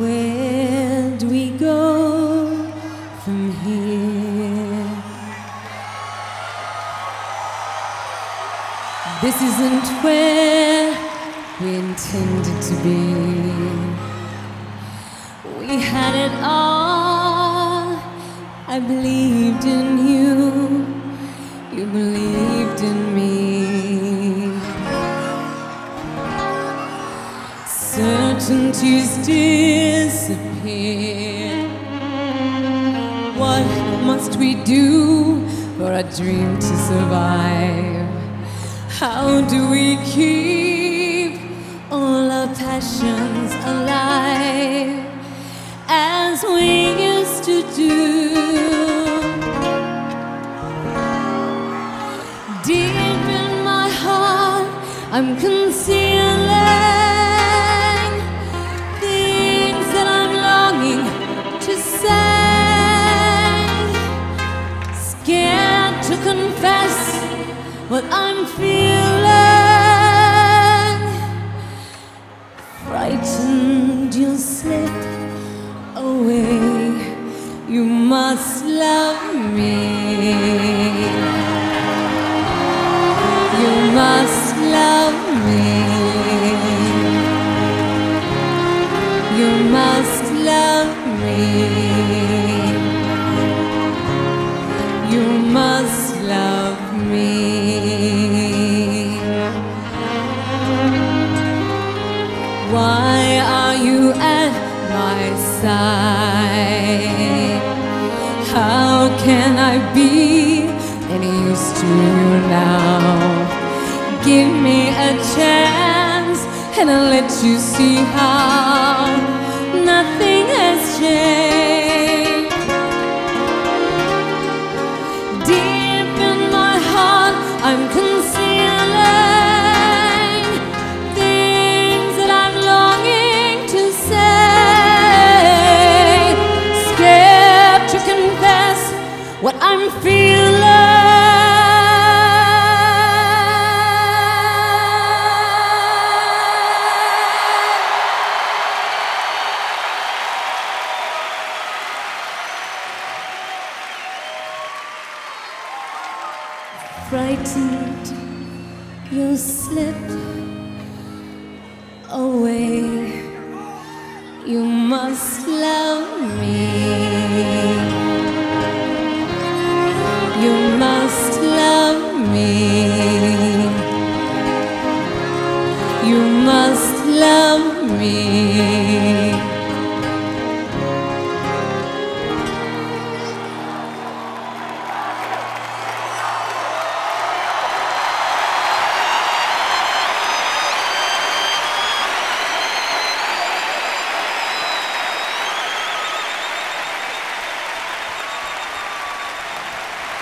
Where do we go from here? This isn't where we intended to be. We had it all. I believed in Certainties disappear. What must we do for a dream to survive? How do we keep all our passions alive as we used to do? Deep in my heart, I'm concealing confess what I'm feeling. Frightened you'll slip away. You must love me. You must love me. You must love me. You must love me. Why are you at my side? How can I be any use to you now? Give me a chance and I'll let you see how nothing has changed. I'm feeling. frightened you'll slip away you must love me